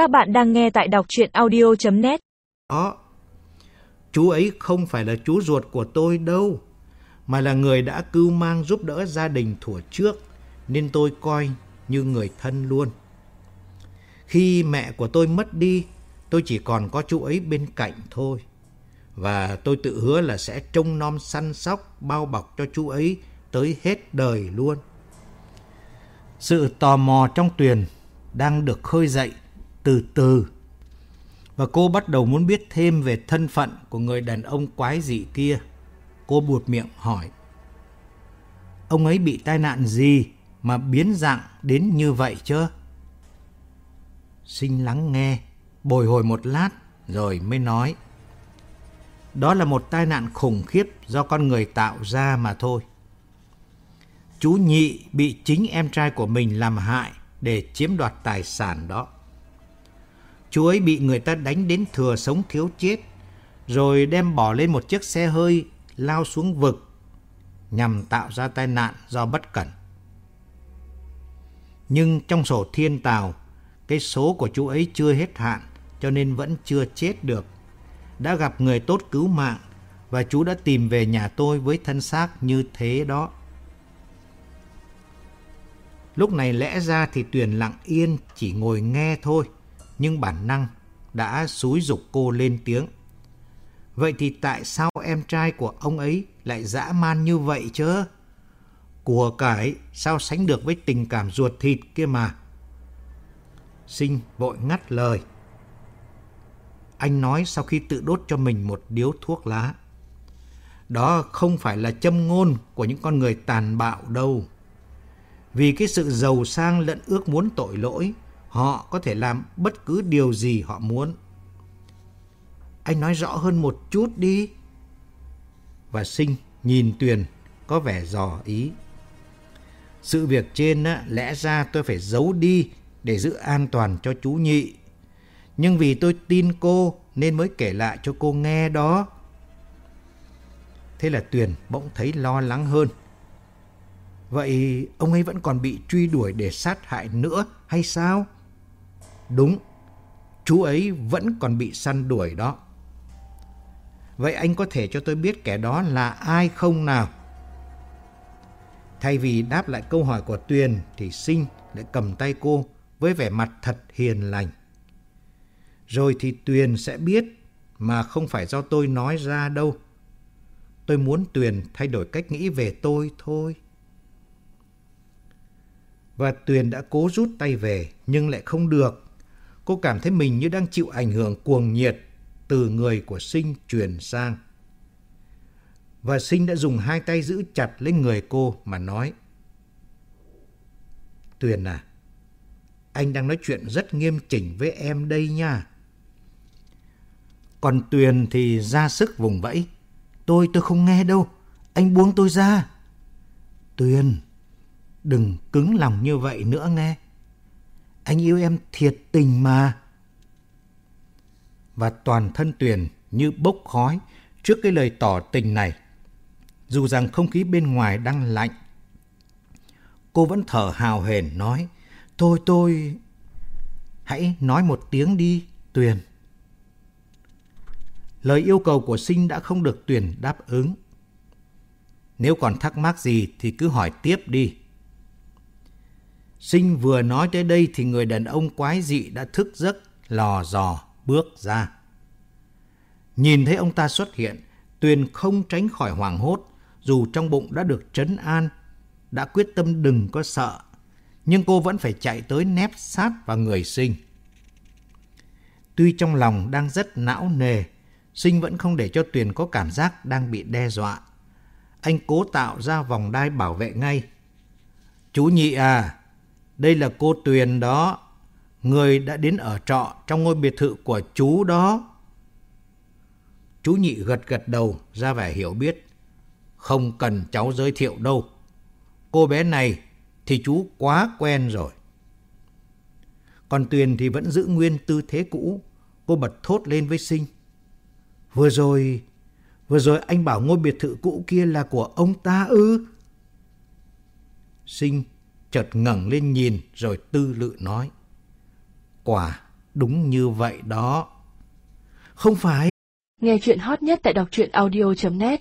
Các bạn đang nghe tại đọc chuyện audio.net Đó, chú ấy không phải là chú ruột của tôi đâu, mà là người đã cưu mang giúp đỡ gia đình thủa trước, nên tôi coi như người thân luôn. Khi mẹ của tôi mất đi, tôi chỉ còn có chú ấy bên cạnh thôi. Và tôi tự hứa là sẽ trông nom săn sóc, bao bọc cho chú ấy tới hết đời luôn. Sự tò mò trong Tuyền đang được khơi dậy từ từ. Và cô bắt đầu muốn biết thêm về thân phận của người đàn ông quái dị kia. Cô buột miệng hỏi. Ông ấy bị tai nạn gì mà biến dạng đến như vậy chứ? Sinh lắng nghe, bồi hồi một lát rồi mới nói. Đó là một tai nạn khủng khiếp do con người tạo ra mà thôi. Chú Nhị bị chính em trai của mình làm hại để chiếm đoạt tài sản đó. Chú ấy bị người ta đánh đến thừa sống thiếu chết, rồi đem bỏ lên một chiếc xe hơi lao xuống vực nhằm tạo ra tai nạn do bất cẩn. Nhưng trong sổ thiên tào, cái số của chú ấy chưa hết hạn cho nên vẫn chưa chết được. Đã gặp người tốt cứu mạng và chú đã tìm về nhà tôi với thân xác như thế đó. Lúc này lẽ ra thì Tuyền lặng yên chỉ ngồi nghe thôi, nhưng bản năng đã xúi dục cô lên tiếng. Vậy thì tại sao em trai của ông ấy lại dã man như vậy chứ? Của cải sao sánh được với tình cảm ruột thịt kia mà? Sinh vội ngắt lời. Anh nói sau khi tự đốt cho mình một điếu thuốc lá. Đó không phải là châm ngôn của những con người tàn bạo đâu. Vì cái sự giàu sang lẫn ước muốn tội lỗi, họ có thể làm bất cứ điều gì họ muốn. Anh nói rõ hơn một chút đi. Và Sinh nhìn Tuyền có vẻ dò ý. Sự việc trên á, lẽ ra tôi phải giấu đi để giữ an toàn cho chú nhị. Nhưng vì tôi tin cô nên mới kể lại cho cô nghe đó. Thế là Tuyền bỗng thấy lo lắng hơn. Vậy ông ấy vẫn còn bị truy đuổi để sát hại nữa hay sao? Đúng, chú ấy vẫn còn bị săn đuổi đó. Vậy anh có thể cho tôi biết kẻ đó là ai không nào? Thay vì đáp lại câu hỏi của Tuyền thì Sinh lại cầm tay cô với vẻ mặt thật hiền lành. Rồi thì Tuyền sẽ biết mà không phải do tôi nói ra đâu. Tôi muốn Tuyền thay đổi cách nghĩ về tôi thôi. Và Tuyền đã cố rút tay về nhưng lại không được. Cô cảm thấy mình như đang chịu ảnh hưởng cuồng nhiệt từ người của Sinh truyền sang. Và Sinh đã dùng hai tay giữ chặt lấy người cô mà nói. Tuyền à, anh đang nói chuyện rất nghiêm chỉnh với em đây nha. Còn Tuyền thì ra sức vùng vẫy. Tôi, tôi không nghe đâu. Anh buông tôi ra. Tuyền, đừng cứng lòng như vậy nữa nghe. Anh yêu em thiệt tình mà. Và toàn thân Tuyền như bốc khói trước cái lời tỏ tình này. Dù rằng không khí bên ngoài đang lạnh. Cô vẫn thở hào hển nói. Tôi, tôi... Hãy nói một tiếng đi, Tuyền. Lời yêu cầu của Sinh đã không được Tuyền đáp ứng. Nếu còn thắc mắc gì thì cứ hỏi tiếp đi. Sinh vừa nói tới đây thì người đàn ông quái dị đã thức giấc, lò dò, bước ra. Nhìn thấy ông ta xuất hiện, Tuyền không tránh khỏi hoảng hốt, dù trong bụng đã được trấn an, đã quyết tâm đừng có sợ, nhưng cô vẫn phải chạy tới nép sát vào người Sinh. Tuy trong lòng đang rất não nề, Sinh vẫn không để cho Tuyền có cảm giác đang bị đe dọa. Anh cố tạo ra vòng đai bảo vệ ngay. Chú nhị à, đây là cô Tuyền đó, người đã đến ở trọ trong ngôi biệt thự của chú đó. Chú nhị gật gật đầu ra vẻ hiểu biết. Không cần cháu giới thiệu đâu. Cô bé này thì chú quá quen rồi. Còn Tuyền thì vẫn giữ nguyên tư thế cũ. Cô bật thốt lên với Sinh. Vừa rồi, vừa rồi anh bảo ngôi biệt thự cũ kia là của ông ta ư? Sinh chợt ngẩng lên nhìn rồi tư lự nói. Quả Đúng như vậy đó. Không phải. Nghe chuyện hot nhất tại đọc truyện audio.net